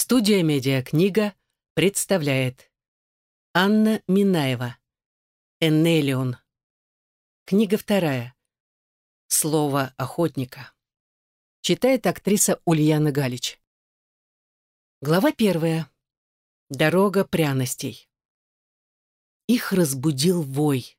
Студия «Медиакнига» представляет Анна Минаева «Эннелион». Книга вторая. «Слово охотника». Читает актриса Ульяна Галич. Глава первая. Дорога пряностей. Их разбудил вой.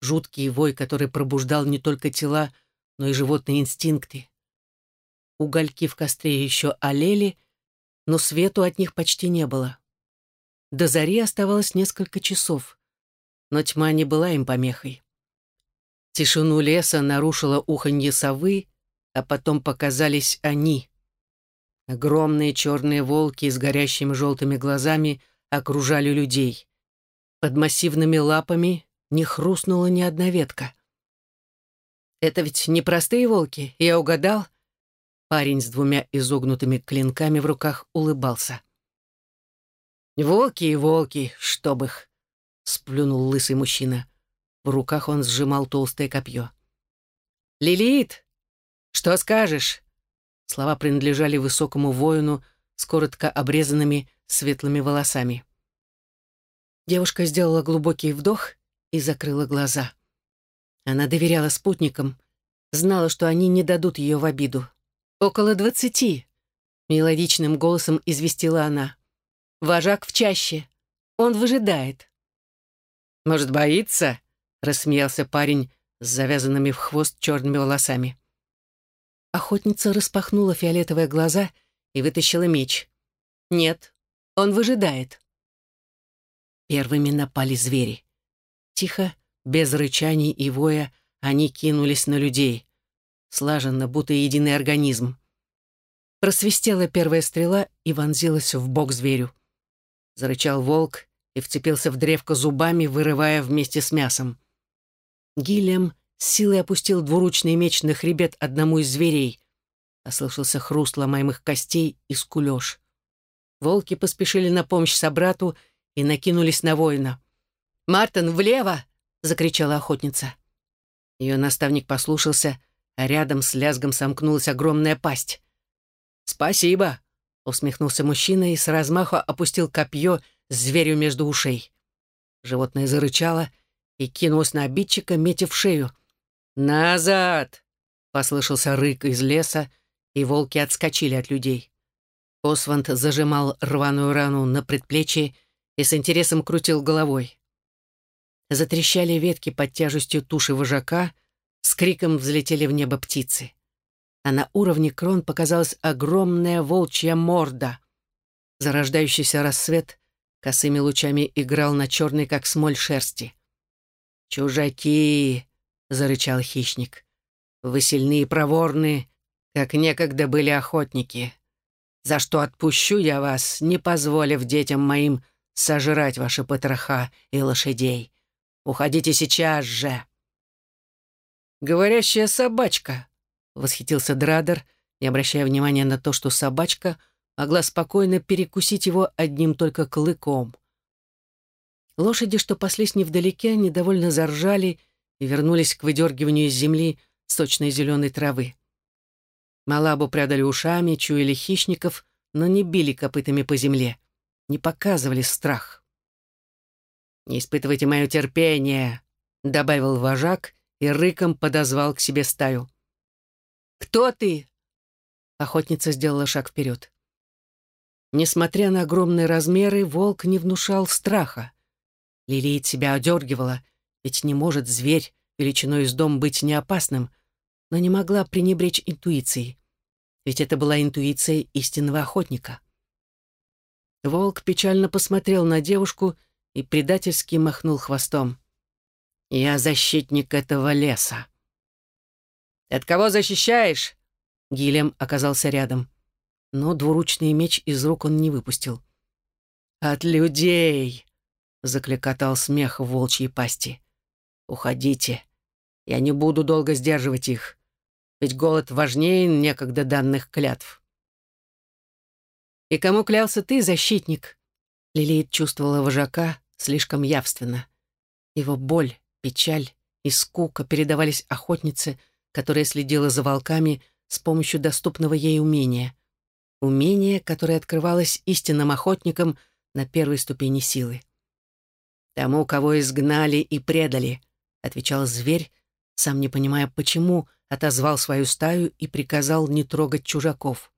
Жуткий вой, который пробуждал не только тела, но и животные инстинкты. Угольки в костре еще олели, но свету от них почти не было. До зари оставалось несколько часов, но тьма не была им помехой. Тишину леса нарушило уханье совы, а потом показались они. Огромные черные волки с горящими желтыми глазами окружали людей. Под массивными лапами не хрустнула ни одна ветка. «Это ведь не простые волки, я угадал?» Парень с двумя изогнутыми клинками в руках улыбался. «Волки и волки, чтоб их!» — сплюнул лысый мужчина. В руках он сжимал толстое копье. «Лилит, что скажешь?» Слова принадлежали высокому воину с коротко обрезанными светлыми волосами. Девушка сделала глубокий вдох и закрыла глаза. Она доверяла спутникам, знала, что они не дадут ее в обиду. «Около двадцати», — мелодичным голосом известила она. «Вожак в чаще. Он выжидает». «Может, боится?» — рассмеялся парень с завязанными в хвост черными волосами. Охотница распахнула фиолетовые глаза и вытащила меч. «Нет, он выжидает». Первыми напали звери. Тихо, без рычаний и воя, они кинулись на людей слаженно, будто единый организм. Просвистела первая стрела и вонзилась в бок зверю. Зарычал волк и вцепился в древко зубами, вырывая вместе с мясом. Гильям силой опустил двуручный меч на хребет одному из зверей. Послышался хруст ломаемых костей и скулёж. Волки поспешили на помощь собрату и накинулись на воина. «Мартин, влево!» — закричала охотница. Ее наставник послушался а рядом с лязгом сомкнулась огромная пасть. «Спасибо!» — усмехнулся мужчина и с размаху опустил копье зверю между ушей. Животное зарычало и кинулось на обидчика, метя в шею. «Назад!» — послышался рык из леса, и волки отскочили от людей. Осванд зажимал рваную рану на предплечье и с интересом крутил головой. Затрещали ветки под тяжестью туши вожака — с криком взлетели в небо птицы. А на уровне крон показалась огромная волчья морда. Зарождающийся рассвет косыми лучами играл на черной, как смоль, шерсти. «Чужаки!» — зарычал хищник. «Вы сильны и проворны, как некогда были охотники. За что отпущу я вас, не позволив детям моим сожрать ваши потроха и лошадей. Уходите сейчас же!» «Говорящая собачка!» — восхитился Драдер, не обращая внимания на то, что собачка могла спокойно перекусить его одним только клыком. Лошади, что паслись невдалеке, недовольно заржали и вернулись к выдергиванию из земли сочной зеленой травы. Малабу прядали ушами, чуяли хищников, но не били копытами по земле, не показывали страх. «Не испытывайте мое терпение», — добавил вожак и рыком подозвал к себе стаю. «Кто ты?» Охотница сделала шаг вперед. Несмотря на огромные размеры, волк не внушал страха. Лилит себя одергивала, ведь не может зверь величиной из дом быть неопасным, но не могла пренебречь интуицией, ведь это была интуиция истинного охотника. Волк печально посмотрел на девушку и предательски махнул хвостом. Я защитник этого леса. От кого защищаешь? Гилем оказался рядом. Но двуручный меч из рук он не выпустил. От людей! Закликотал смех в волчьей пасти. Уходите. Я не буду долго сдерживать их. Ведь голод важнее некогда данных клятв. «И кому клялся ты, защитник?» Лилит чувствовала вожака слишком явственно. Его боль, Печаль и скука передавались охотнице, которая следила за волками с помощью доступного ей умения. Умение, которое открывалось истинным охотникам на первой ступени силы. «Тому, кого изгнали и предали», — отвечал зверь, сам не понимая, почему отозвал свою стаю и приказал не трогать чужаков.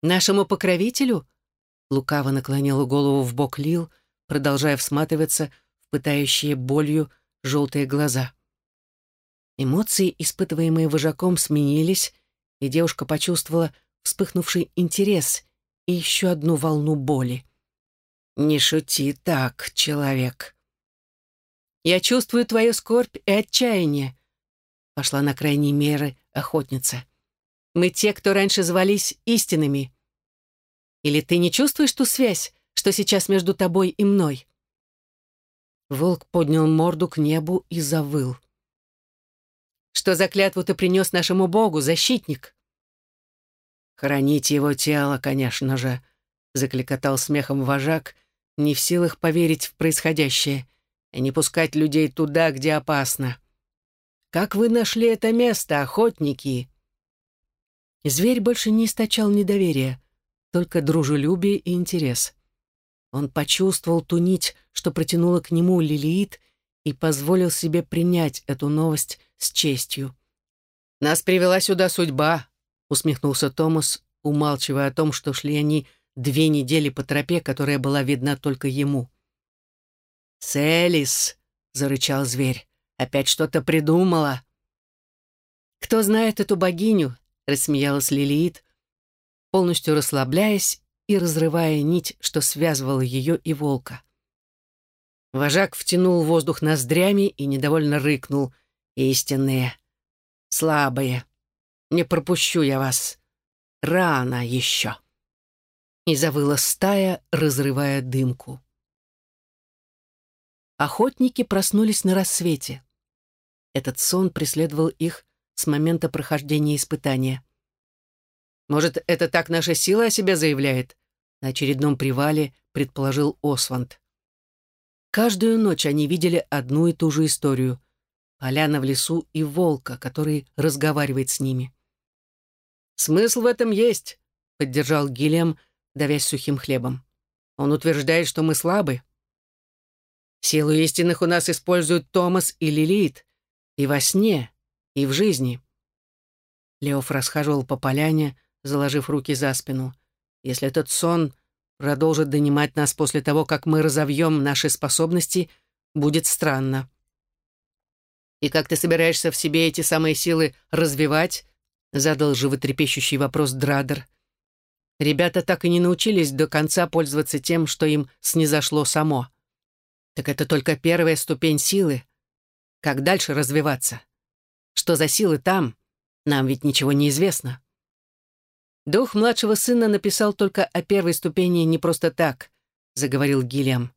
«Нашему покровителю?» — лукаво наклонила голову в бок Лил, продолжая всматриваться пытающие болью желтые глаза. Эмоции, испытываемые вожаком, сменились, и девушка почувствовала вспыхнувший интерес и еще одну волну боли. «Не шути так, человек». «Я чувствую твою скорбь и отчаяние», — пошла на крайние меры охотница. «Мы те, кто раньше звались истинными. Или ты не чувствуешь ту связь, что сейчас между тобой и мной?» Волк поднял морду к небу и завыл. «Что за клятву ты принес нашему богу, защитник?» «Хранить его тело, конечно же», — закликотал смехом вожак, не в силах поверить в происходящее, и не пускать людей туда, где опасно. «Как вы нашли это место, охотники?» Зверь больше не источал недоверия, только дружелюбие и интерес. Он почувствовал ту нить, что протянула к нему Лилиит, и позволил себе принять эту новость с честью. «Нас привела сюда судьба», — усмехнулся Томас, умалчивая о том, что шли они две недели по тропе, которая была видна только ему. «Селис», — зарычал зверь, — «опять что-то придумала». «Кто знает эту богиню?» — рассмеялась Лилиит, полностью расслабляясь и разрывая нить, что связывала ее и волка. Вожак втянул воздух ноздрями и недовольно рыкнул. «Истинные, слабые. Не пропущу я вас. Рано еще». И завыла стая, разрывая дымку. Охотники проснулись на рассвете. Этот сон преследовал их с момента прохождения испытания. «Может, это так наша сила о себе заявляет?» На очередном привале предположил Осванд. Каждую ночь они видели одну и ту же историю. Поляна в лесу и волка, который разговаривает с ними. «Смысл в этом есть», — поддержал Гильям, давясь сухим хлебом. «Он утверждает, что мы слабы». «Силу истинных у нас используют Томас и Лилит. И во сне, и в жизни». Леоф расхаживал по поляне, заложив руки за спину. Если этот сон продолжит донимать нас после того, как мы разовьем наши способности, будет странно. «И как ты собираешься в себе эти самые силы развивать?» — задал животрепещущий вопрос Драдер. Ребята так и не научились до конца пользоваться тем, что им снизошло само. Так это только первая ступень силы. Как дальше развиваться? Что за силы там? Нам ведь ничего не известно. «Дух младшего сына написал только о первой ступени не просто так», — заговорил Гильям.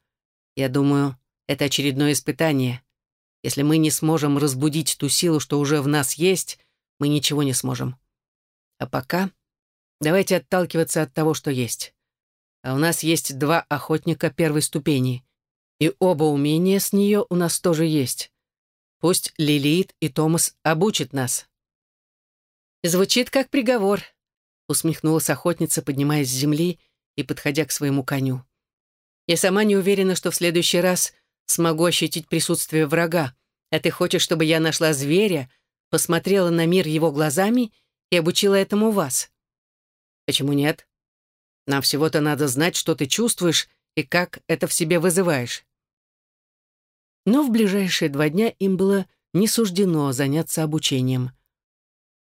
«Я думаю, это очередное испытание. Если мы не сможем разбудить ту силу, что уже в нас есть, мы ничего не сможем. А пока давайте отталкиваться от того, что есть. А у нас есть два охотника первой ступени, и оба умения с нее у нас тоже есть. Пусть Лилит и Томас обучат нас». Звучит как приговор, усмехнулась охотница, поднимаясь с земли и подходя к своему коню. «Я сама не уверена, что в следующий раз смогу ощутить присутствие врага, а ты хочешь, чтобы я нашла зверя, посмотрела на мир его глазами и обучила этому вас?» «Почему нет? Нам всего-то надо знать, что ты чувствуешь и как это в себе вызываешь». Но в ближайшие два дня им было не суждено заняться обучением.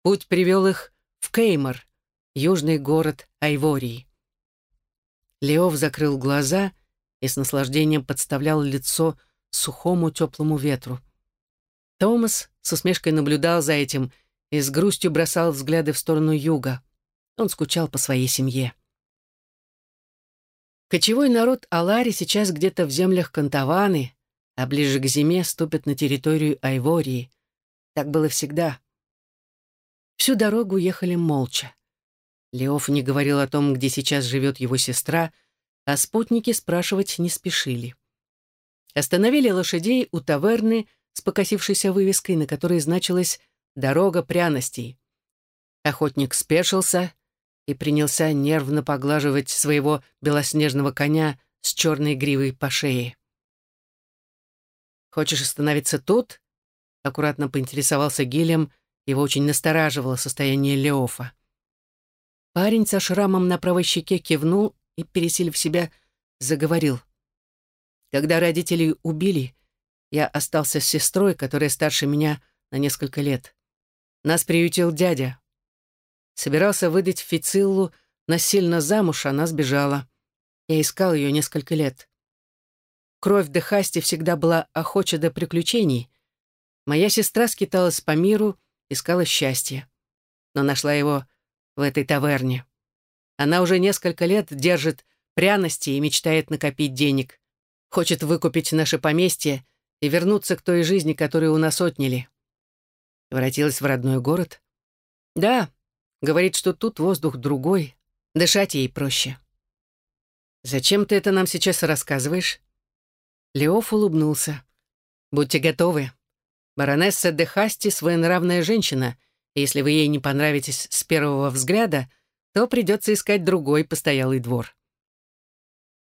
Путь привел их в Кеймор, южный город Айвории. Леов закрыл глаза и с наслаждением подставлял лицо сухому теплому ветру. Томас с усмешкой наблюдал за этим и с грустью бросал взгляды в сторону юга. Он скучал по своей семье. Кочевой народ Алари сейчас где-то в землях Кантаваны, а ближе к зиме ступит на территорию Айвории. Так было всегда. Всю дорогу ехали молча. Леоф не говорил о том, где сейчас живет его сестра, а спутники спрашивать не спешили. Остановили лошадей у таверны с покосившейся вывеской, на которой значилась «Дорога пряностей». Охотник спешился, и принялся нервно поглаживать своего белоснежного коня с черной гривой по шее. «Хочешь остановиться тут?» — аккуратно поинтересовался Гильям, его очень настораживало состояние Леофа. Парень со шрамом на правой щеке кивнул и, пересилив себя, заговорил. «Когда родителей убили, я остался с сестрой, которая старше меня на несколько лет. Нас приютил дядя. Собирался выдать Фициллу насильно замуж, она сбежала. Я искал ее несколько лет. Кровь Дехасти всегда была охоча до приключений. Моя сестра скиталась по миру, искала счастье. Но нашла его в этой таверне. Она уже несколько лет держит пряности и мечтает накопить денег. Хочет выкупить наше поместье и вернуться к той жизни, которую у нас отняли. Воротилась в родной город. Да, говорит, что тут воздух другой, дышать ей проще. «Зачем ты это нам сейчас рассказываешь?» Леоф улыбнулся. «Будьте готовы. Баронесса де Хасти — своенравная женщина, если вы ей не понравитесь с первого взгляда, то придется искать другой постоялый двор».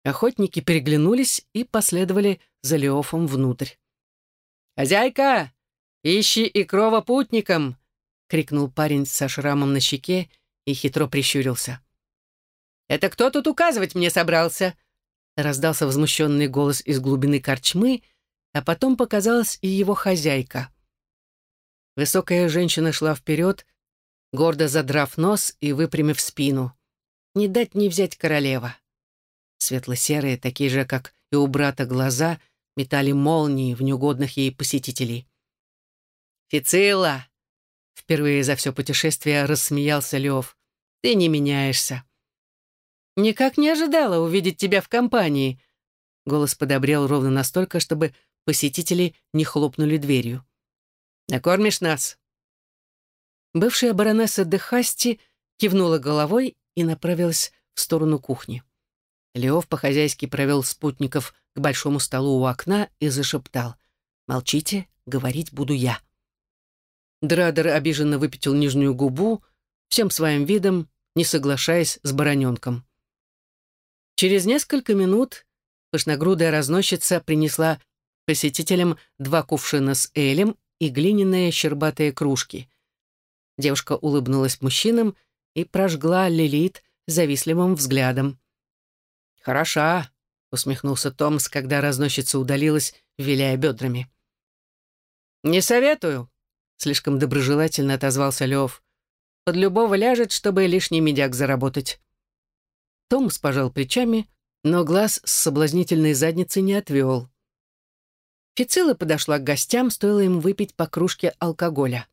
Охотники переглянулись и последовали за Леофом внутрь. «Хозяйка, ищи и крова путникам!» — крикнул парень со шрамом на щеке и хитро прищурился. «Это кто тут указывать мне собрался?» Раздался возмущенный голос из глубины корчмы, а потом показалась и его хозяйка. Высокая женщина шла вперед, гордо задрав нос и выпрямив спину. Не дать не взять королева. Светло-серые, такие же, как и у брата, глаза метали молнии в неугодных ей посетителей. «Фицилла!» Впервые за все путешествие рассмеялся Лев. «Ты не меняешься». «Никак не ожидала увидеть тебя в компании». Голос подобрел ровно настолько, чтобы посетители не хлопнули дверью. «Накормишь нас?» Бывшая баронесса де Хасти кивнула головой и направилась в сторону кухни. Леов по-хозяйски провел спутников к большому столу у окна и зашептал. «Молчите, говорить буду я». Драдер обиженно выпятил нижнюю губу, всем своим видом, не соглашаясь с бароненком. Через несколько минут пышногрудая разносчица принесла посетителям два кувшина с элем и глиняные щербатые кружки. Девушка улыбнулась мужчинам и прожгла Лилит завистливым взглядом. «Хороша», — усмехнулся Томс, когда разносчица удалилась, виляя бедрами. «Не советую», — слишком доброжелательно отозвался Лев. «Под любого ляжет, чтобы лишний медяк заработать». Томас пожал плечами, но глаз с соблазнительной задницы не отвел. Фицила подошла к гостям, стоило им выпить по кружке алкоголя.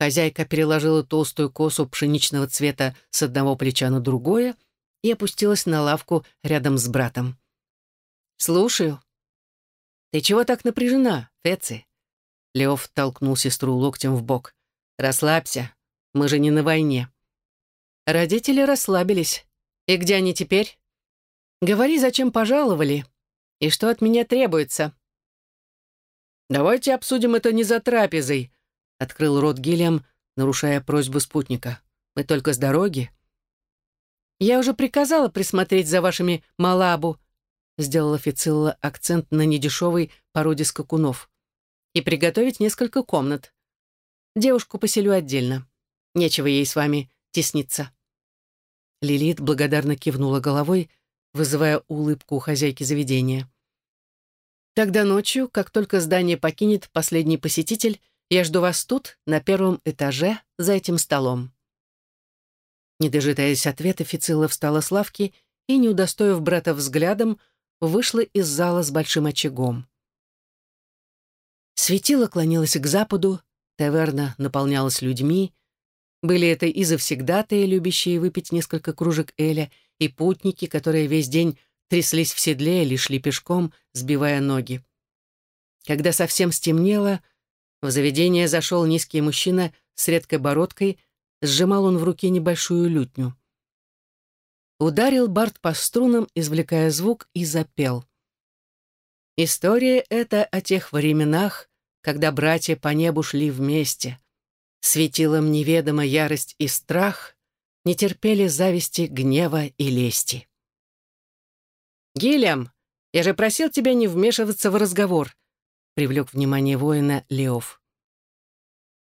Хозяйка переложила толстую косу пшеничного цвета с одного плеча на другое и опустилась на лавку рядом с братом. «Слушаю». «Ты чего так напряжена, Феци?» Леоф толкнул сестру локтем в бок. «Расслабься, мы же не на войне». Родители расслабились. «И где они теперь?» «Говори, зачем пожаловали и что от меня требуется». «Давайте обсудим это не за трапезой», — открыл рот Гильям, нарушая просьбу спутника. «Мы только с дороги». «Я уже приказала присмотреть за вашими малабу», — сделала Фицилла акцент на недешевой породе скакунов, «и приготовить несколько комнат. Девушку поселю отдельно. Нечего ей с вами тесниться». Лилит благодарно кивнула головой, вызывая улыбку у хозяйки заведения. «Тогда ночью, как только здание покинет последний посетитель, я жду вас тут, на первом этаже, за этим столом». Не дожидаясь ответа, Фицилла встала с лавки и, не удостоив брата взглядом, вышла из зала с большим очагом. Светило клонилось к западу, таверна наполнялась людьми, были это и завсегдатые, любящие выпить несколько кружек эля, и путники, которые весь день тряслись в седле или шли пешком, сбивая ноги. Когда совсем стемнело, в заведение зашел низкий мужчина с редкой бородкой, сжимал он в руке небольшую лютню. Ударил Барт по струнам, извлекая звук, и запел. История эта о тех временах, когда братья по небу шли вместе — Светила неведома ярость и страх, не терпели зависти, гнева и лести. «Гильям, я же просил тебя не вмешиваться в разговор», привлек внимание воина Леов.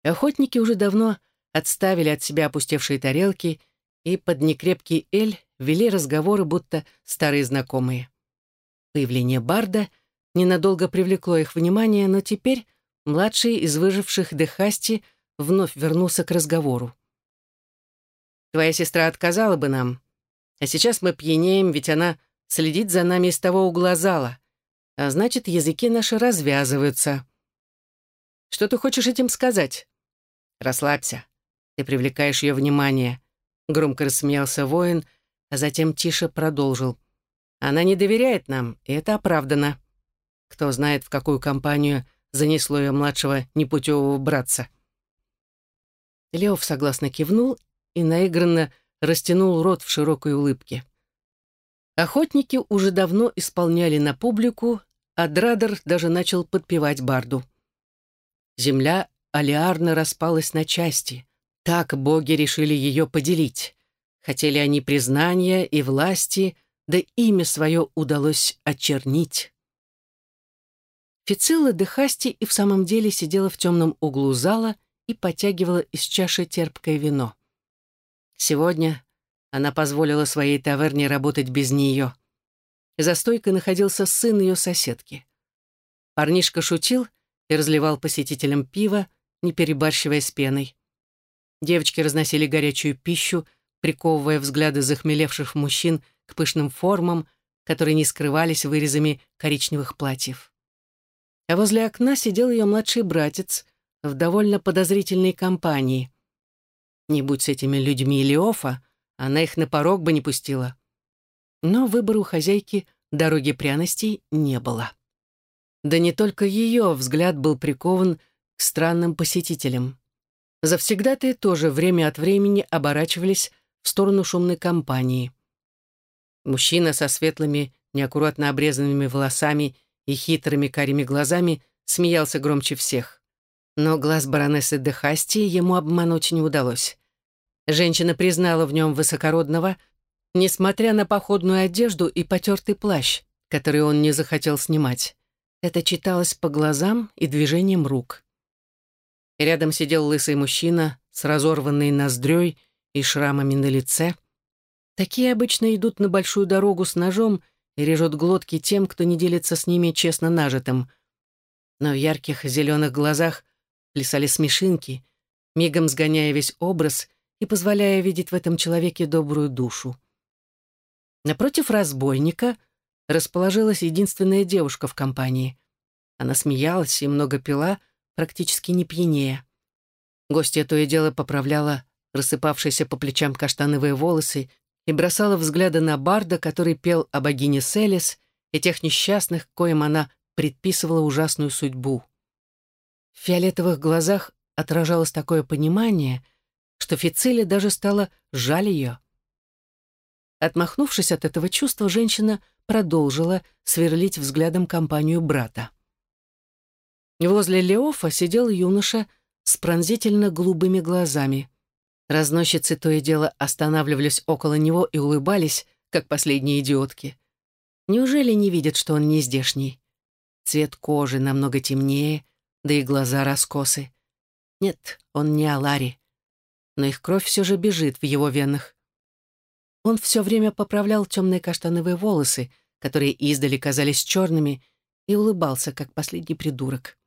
Охотники уже давно отставили от себя опустевшие тарелки и под некрепкий эль вели разговоры, будто старые знакомые. Появление Барда ненадолго привлекло их внимание, но теперь младший из выживших Дехасти вновь вернулся к разговору. «Твоя сестра отказала бы нам, а сейчас мы пьянеем, ведь она следит за нами из того угла зала, а значит, языки наши развязываются. Что ты хочешь этим сказать? Расслабься, ты привлекаешь ее внимание», — громко рассмеялся воин, а затем тише продолжил. «Она не доверяет нам, и это оправдано. Кто знает, в какую компанию занесло ее младшего непутевого братца». Леов согласно кивнул и наигранно растянул рот в широкой улыбке. Охотники уже давно исполняли на публику, а Драдер даже начал подпевать барду. Земля алиарно распалась на части. Так боги решили ее поделить. Хотели они признания и власти, да имя свое удалось очернить. Фицилла де Хасти и в самом деле сидела в темном углу зала и потягивала из чаши терпкое вино. Сегодня она позволила своей таверне работать без нее. За стойкой находился сын ее соседки. Парнишка шутил и разливал посетителям пиво, не перебарщивая с пеной. Девочки разносили горячую пищу, приковывая взгляды захмелевших мужчин к пышным формам, которые не скрывались вырезами коричневых платьев. А возле окна сидел ее младший братец в довольно подозрительной компании. Не будь с этими людьми Леофа, она их на порог бы не пустила. Но выбора у хозяйки дороги пряностей не было. Да не только ее взгляд был прикован к странным посетителям. Завсегдатые тоже время от времени оборачивались в сторону шумной компании. Мужчина со светлыми, неаккуратно обрезанными волосами и хитрыми карими глазами смеялся громче всех. Но глаз баронессы де ему обмануть не удалось. Женщина признала в нем высокородного, несмотря на походную одежду и потертый плащ, который он не захотел снимать. Это читалось по глазам и движениям рук. Рядом сидел лысый мужчина с разорванной ноздрёй и шрамами на лице. Такие обычно идут на большую дорогу с ножом и режут глотки тем, кто не делится с ними честно нажитым. Но в ярких зеленых глазах плясали смешинки, мигом сгоняя весь образ и позволяя видеть в этом человеке добрую душу. Напротив разбойника расположилась единственная девушка в компании. Она смеялась и много пила, практически не пьянее. Гостья то и дело поправляла рассыпавшиеся по плечам каштановые волосы, и бросала взгляды на Барда, который пел о богине Селес и тех несчастных, коим она предписывала ужасную судьбу. В фиолетовых глазах отражалось такое понимание, что Фициле даже стало жаль ее. Отмахнувшись от этого чувства, женщина продолжила сверлить взглядом компанию брата. Возле Леофа сидел юноша с пронзительно голубыми глазами. Разносчицы то и дело останавливались около него и улыбались, как последние идиотки. Неужели не видят, что он не здешний? Цвет кожи намного темнее, да и глаза раскосы. Нет, он не Алари. Но их кровь все же бежит в его венах. Он все время поправлял темные каштановые волосы, которые издали казались черными, и улыбался, как последний придурок.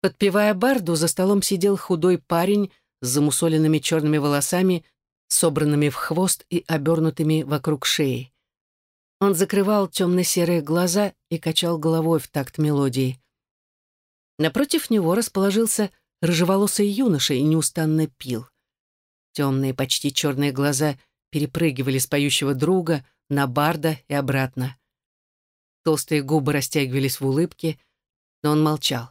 Подпевая барду, за столом сидел худой парень с замусоленными черными волосами, собранными в хвост и обернутыми вокруг шеи. Он закрывал темно-серые глаза и качал головой в такт мелодии. Напротив него расположился рыжеволосый юноша и неустанно пил. Темные, почти черные глаза перепрыгивали с поющего друга на барда и обратно. Толстые губы растягивались в улыбке, но он молчал.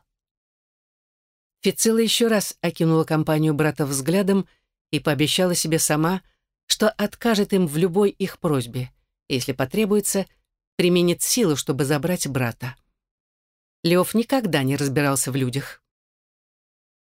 Фицила еще раз окинула компанию брата взглядом и пообещала себе сама, что откажет им в любой их просьбе, если потребуется, применит силу, чтобы забрать брата. Леоф никогда не разбирался в людях.